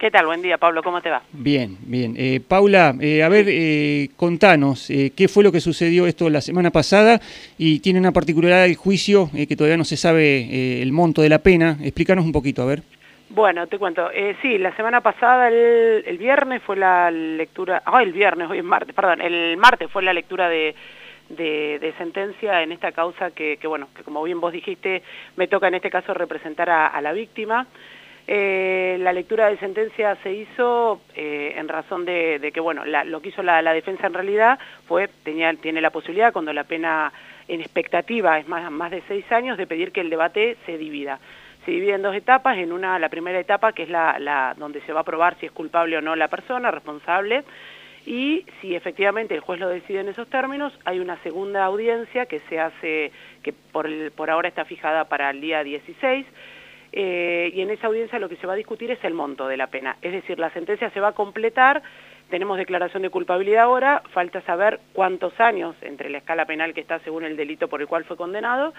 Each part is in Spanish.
¿Qué tal? Buen día, Pablo. ¿Cómo te va? Bien, bien. Eh, Paula, eh, a ver, eh, contanos, eh, ¿qué fue lo que sucedió esto la semana pasada? Y tiene una particularidad el juicio, eh, que todavía no se sabe eh, el monto de la pena. Explícanos un poquito, a ver. Bueno, te cuento. Eh, sí, la semana pasada, el, el viernes, fue la lectura... Ah, el viernes, hoy es martes, perdón. El martes fue la lectura de, de, de sentencia en esta causa que, que, bueno, que como bien vos dijiste, me toca en este caso representar a, a la víctima. Eh, la lectura de sentencia se hizo eh, en razón de, que, bueno, lo que hizo la, defensa en realidad fue, tenía, tiene la posibilidad, cuando la pena en expectativa es más, más de seis años, de pedir que el debate se divida. Se divide en dos etapas, en una, la primera etapa, que es la, la donde se va a probar si es culpable o no la persona responsable, y si efectivamente el juez lo decide en esos términos, hay una segunda audiencia que se hace, que por, el, por ahora está fijada para el día 16, eh, y en esa audiencia lo que se va a discutir es el monto de la pena. Es decir, la sentencia se va a completar, tenemos declaración de culpabilidad ahora, falta saber cuántos años entre la escala penal que está según el delito por el cual fue condenado,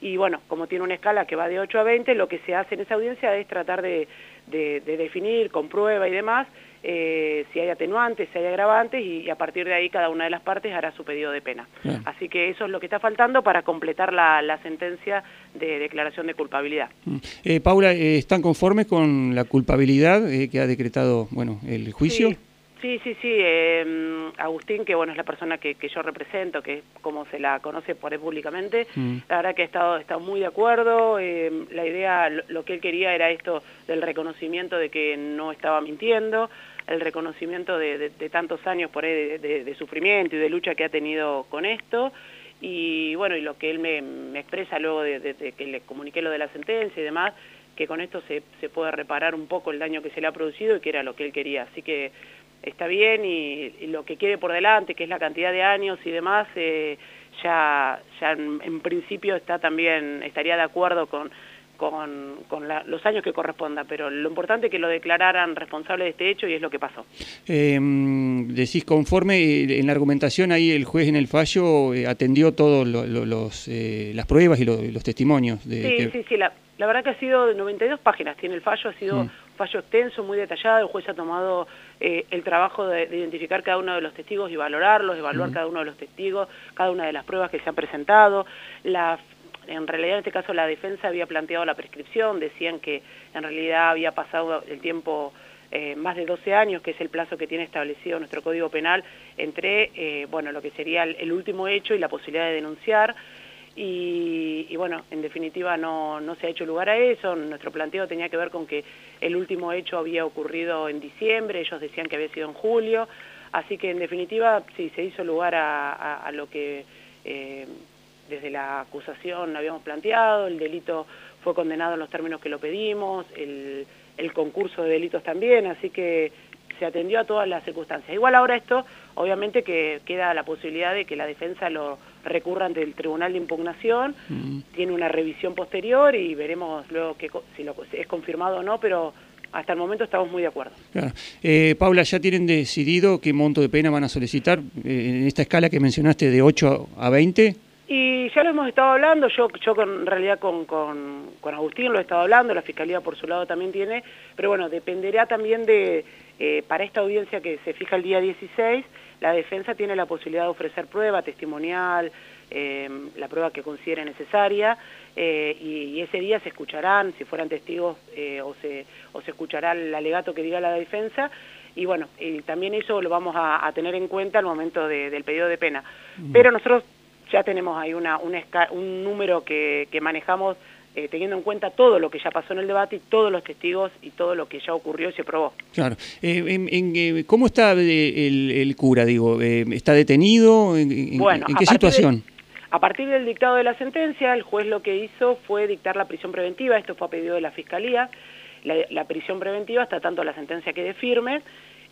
y bueno, como tiene una escala que va de 8 a 20, lo que se hace en esa audiencia es tratar de, de, de definir con prueba y demás eh, si hay atenuantes, si hay agravantes y, y, a partir de ahí cada una de las partes hará su pedido de pena. Bien. Así que eso es lo que está faltando para completar la, la sentencia de declaración de culpabilidad. Mm. Eh, Paula, eh, ¿están conformes con la culpabilidad eh, que ha decretado bueno, el juicio? Sí. Sí, sí, sí. Eh, Agustín, que bueno es la persona que, que, yo represento, que es como se la conoce por él públicamente, mm. la verdad que ha estado, estado muy de acuerdo. Eh, la idea, lo, lo, que él quería era esto del reconocimiento de que no estaba mintiendo, el reconocimiento de, de, de tantos años por ahí de, de, sufrimiento y de lucha que ha tenido con esto. Y bueno, y lo que él me, me expresa luego de, que le comuniqué lo de la sentencia y demás, que con esto se, se puede reparar un poco el daño que se le ha producido y que era lo que él quería. Así que está bien y, y, lo que quede por delante, que es la cantidad de años y demás, eh, ya, ya en, en, principio está también, estaría de acuerdo con, con, con la, los años que corresponda, pero lo importante es que lo declararan responsable de este hecho y es lo que pasó. Eh, decís conforme, eh, en la argumentación ahí el juez en el fallo eh, atendió todas lo, lo, los, eh, las pruebas y lo, los testimonios. De, sí, que... sí, sí, la, la, verdad que ha sido de 92 páginas, tiene el fallo, ha sido mm. Fallo extenso, muy detallado, el juez ha tomado eh, el trabajo de, de, identificar cada uno de los testigos y valorarlos, evaluar cada uno de los testigos, cada una de las pruebas que se han presentado, la en realidad en este caso la defensa había planteado la prescripción, decían que en realidad había pasado el tiempo eh, más de 12 años, que es el plazo que tiene establecido nuestro Código Penal, entre eh, bueno, lo que sería el, el, último hecho y la posibilidad de denunciar. Y, y, bueno, en definitiva no, no se ha hecho lugar a eso, nuestro planteo tenía que ver con que el último hecho había ocurrido en diciembre, ellos decían que había sido en julio, así que en definitiva sí, se hizo lugar a, a, lo que... Eh, desde la acusación habíamos planteado, el delito fue condenado en los términos que lo pedimos, el, el concurso de delitos también, así que se atendió a todas las circunstancias. Igual ahora esto, obviamente que queda la posibilidad de que la defensa lo recurra ante el Tribunal de Impugnación, mm. tiene una revisión posterior y veremos luego que, si lo, es confirmado o no, pero hasta el momento estamos muy de acuerdo. Claro. Eh, Paula, ¿ya tienen decidido qué monto de pena van a solicitar eh, en esta escala que mencionaste de 8 a 20? Y ya lo hemos estado hablando, yo, yo con, en realidad con, con, con, Agustín lo he estado hablando, la Fiscalía por su lado también tiene, pero bueno, dependerá también de, eh, para esta audiencia que se fija el día 16, la defensa tiene la posibilidad de ofrecer prueba testimonial, eh, la prueba que considere necesaria, eh, y, y, ese día se escucharán, si fueran testigos, eh, o, se, o se escuchará el alegato que diga la defensa, y bueno, y también eso lo vamos a, a tener en cuenta al momento de, del pedido de pena. Mm. Pero nosotros ya tenemos ahí una, una un número que, que manejamos eh, teniendo en cuenta todo lo que ya pasó en el debate y todos los testigos y todo lo que ya ocurrió y se probó. Claro. Eh, en, en, eh, ¿Cómo está eh, el, el cura, digo? Eh, ¿Está detenido? ¿En, bueno, ¿en qué situación? De, a partir del dictado de la sentencia, el juez lo que hizo fue dictar la prisión preventiva, esto fue a pedido de la Fiscalía, la, la prisión preventiva hasta tanto la sentencia quede firme,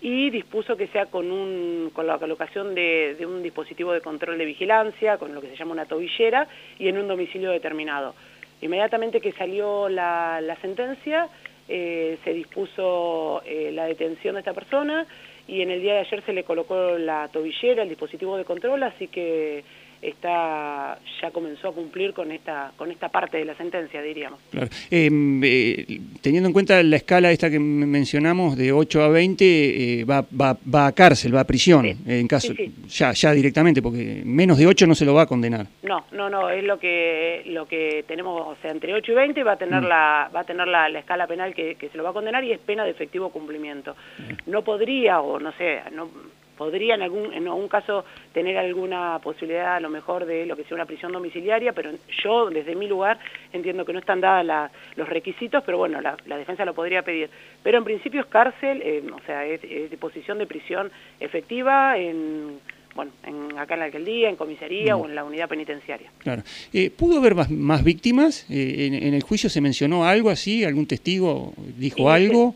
y dispuso que sea con, un, con la colocación de, de, un dispositivo de control de vigilancia, con lo que se llama una tobillera, y en un domicilio determinado. Inmediatamente que salió la, la sentencia, eh, se dispuso eh, la detención de esta persona y en el día de ayer se le colocó la tobillera, el dispositivo de control, así que está ya comenzó a cumplir con esta con esta parte de la sentencia, diríamos. Claro. Em, eh, teniendo en cuenta la escala esta que mencionamos de 8 a 20, eh, va, va, va, a cárcel, va a prisión, en caso ya ya directamente, porque menos de 8 no se lo va a condenar. No, no, no, es lo que lo que tenemos, o sea, entre 8 y 20 va a tener mm. la va a tener la, escala penal que, que, se lo va a condenar y es pena de efectivo cumplimiento. No podría o no sé, no podría en algún, en algún caso tener alguna posibilidad a lo mejor de lo que sea una prisión domiciliaria, pero yo desde mi lugar entiendo que no están dados los requisitos, pero bueno, la, defensa lo podría pedir. Pero en principio es cárcel, eh, o sea, es, disposición de prisión efectiva en bueno, en, acá en la alcaldía, en comisaría o en la unidad penitenciaria. Claro. Eh, ¿Pudo haber más, víctimas? Eh, en, el juicio se mencionó algo así? ¿Algún testigo dijo algo?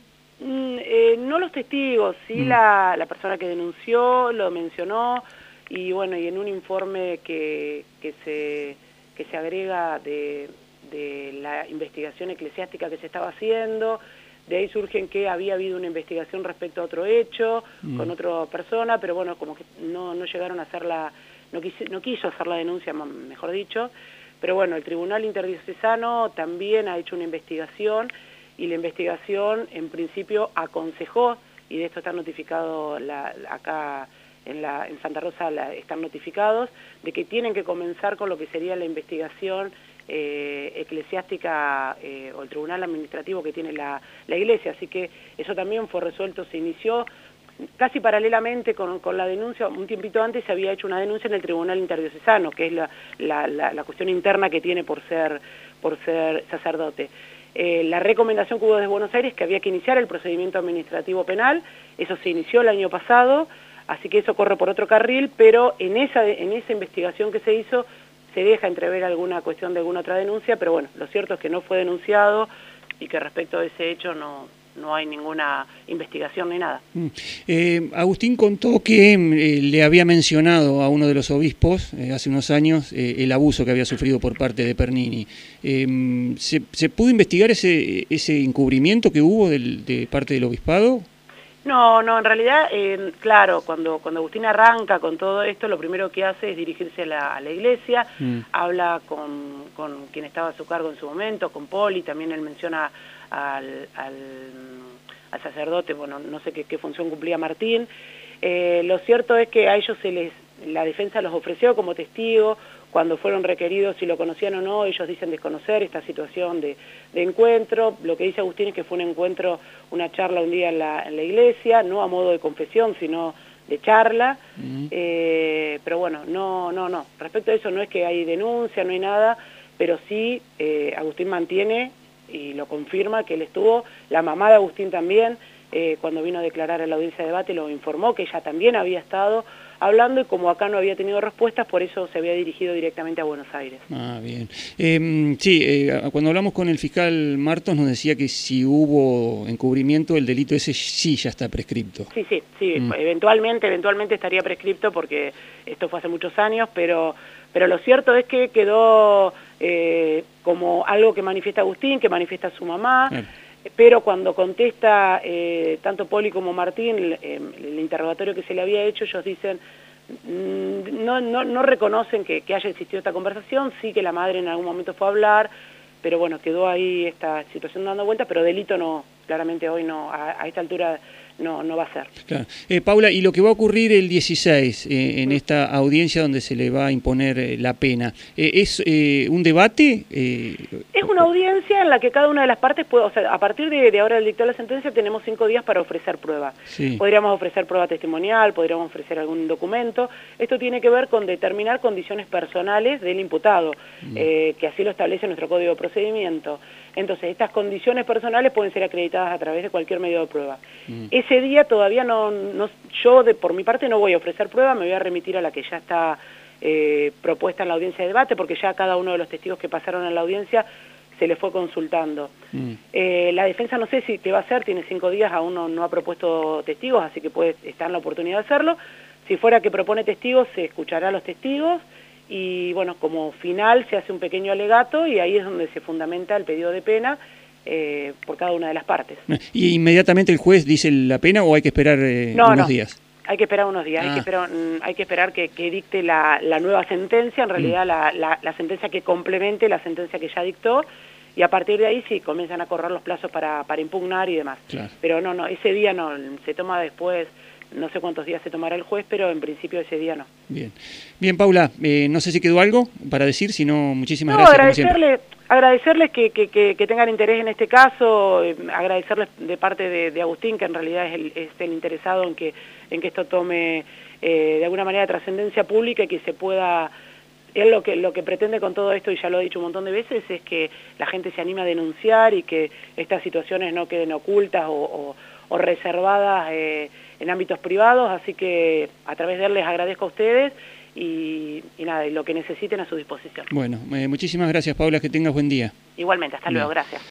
No los testigos, sí mm. la, la, persona que denunció lo mencionó y bueno, y en un informe que, que, se, que se agrega de, de la investigación eclesiástica que se estaba haciendo, de ahí surgen que había habido una investigación respecto a otro hecho mm. con otra persona, pero bueno, como que no, no llegaron a hacer la, no, no quiso hacer la denuncia, mejor dicho, pero bueno, el Tribunal Interdiocesano también ha hecho una investigación y la investigación en principio aconsejó, y de esto está notificado acá en, Santa Rosa están notificados, de que tienen que comenzar con lo que sería la investigación eh, eclesiástica eh, o el tribunal administrativo que tiene la, la iglesia, así que eso también fue resuelto, se inició casi paralelamente con, con, la denuncia, un tiempito antes se había hecho una denuncia en el Tribunal Interdiocesano, que es la cuestión interna que tiene por ser, por ser sacerdote. Eh, la recomendación que hubo desde Buenos Aires que había que iniciar el procedimiento administrativo penal, eso se inició el año pasado, así que eso corre por otro carril, pero en esa, en esa investigación que se hizo se deja entrever alguna cuestión de alguna otra denuncia, pero bueno, lo cierto es que no fue denunciado y que respecto a ese hecho no, no hay ninguna investigación ni nada. Mm. Eh, Agustín contó que eh, le había mencionado a uno de los obispos eh, hace unos años el abuso que había sufrido por parte de Pernini. ¿se, ¿se, pudo investigar ese, ese encubrimiento que hubo de parte del obispado? No, no, en realidad, claro, cuando, cuando Agustín arranca con todo esto, lo primero que hace es dirigirse a la, iglesia, mm. habla con, con, quien estaba a su cargo en su momento, con Poli, también él menciona al, al, sacerdote, bueno, no sé qué, qué función cumplía Martín. Eh, lo cierto es que a ellos se les, la defensa los ofreció como testigo, cuando fueron requeridos si lo conocían o no, ellos dicen desconocer esta situación de, de, encuentro. Lo que dice Agustín es que fue un encuentro, una charla un día en la, en la iglesia, no a modo de confesión, sino de charla. eh, pero bueno, no, no, no. Respecto a eso no es que hay denuncia, no hay nada, pero sí eh, Agustín mantiene y lo confirma que él estuvo, la mamá de Agustín también, eh, cuando vino a declarar en la audiencia de debate lo informó que ella también había estado hablando y como acá no había tenido respuestas, por eso se había dirigido directamente a Buenos Aires. Ah, bien. Em, sí, eh, cuando hablamos con el fiscal Martos nos decía que si hubo encubrimiento, el delito ese sí ya está prescripto. Sí, sí, sí, mm. eventualmente, eventualmente estaría prescripto porque esto fue hace muchos años, pero, pero lo cierto es que quedó eh, como algo que manifiesta Agustín, que manifiesta su mamá, pero cuando contesta eh, tanto Poli como Martín el, interrogatorio que se le había hecho, ellos dicen, mm, no, no, no reconocen que, que, haya existido esta conversación, sí que la madre en algún momento fue a hablar, pero bueno, quedó ahí esta situación dando vuelta, pero delito no, claramente hoy no, a, a esta altura no, no va a ser. Claro. Eh, Paula, ¿y lo que va a ocurrir el 16 eh, en esta audiencia donde se le va a imponer eh, la pena? ¿Es un debate? es una audiencia en la que cada una de las partes puede, o sea, a partir de, ahora del dictado de la sentencia tenemos cinco días para ofrecer prueba. Podríamos ofrecer prueba testimonial, podríamos ofrecer algún documento. Esto tiene que ver con determinar condiciones personales del imputado, mm. que así lo establece nuestro Código de Procedimiento. Entonces, estas condiciones personales pueden ser acreditadas a través de cualquier medio de prueba. Mm. Ese día todavía no, no yo de, por mi parte no voy a ofrecer prueba, me voy a remitir a la que ya está eh, propuesta en la audiencia de debate, porque ya cada uno de los testigos que pasaron en la audiencia se le fue consultando. Mm. Eh, la defensa no sé si te va a hacer, tiene cinco días, aún no, no ha propuesto testigos, así que puede estar en la oportunidad de hacerlo. Si fuera que propone testigos, se escuchará a los testigos y bueno, como final se hace un pequeño alegato y ahí es donde se fundamenta el pedido de pena eh, por cada una de las partes. ¿Y inmediatamente el juez dice la pena o hay que esperar eh, unos días? Hay que esperar unos días, hay, que Ah. esperar, mm, hay que esperar que, que dicte la, la nueva sentencia, en realidad Mm. la, la- la sentencia que complemente la sentencia que ya dictó, y a partir de ahí sí comienzan a correr los plazos para, para impugnar y demás. Claro. Pero no, no, ese día no, se toma después, no sé cuántos días se tomará el juez, pero en principio ese día no. Bien, bien Paula, eh, no sé si quedó algo para decir, si no, muchísimas No, gracias. agradecerle, agradecerles que, que, que, que tengan interés en este caso, eh, agradecerles de parte de, de Agustín, que en realidad es el, es el interesado en que, en que esto tome eh, de alguna manera trascendencia pública y que se pueda... Él lo que, lo que pretende con todo esto, y ya lo ha dicho un montón de veces, es que la gente se anime a denunciar y que estas situaciones no queden ocultas o, o- o reservadas eh, en ámbitos privados, así que a través de él les agradezco a ustedes y, y nada, y lo que necesiten a su disposición. Bueno, eh, muchísimas gracias Paula, que tengas buen día. Igualmente, hasta luego, gracias.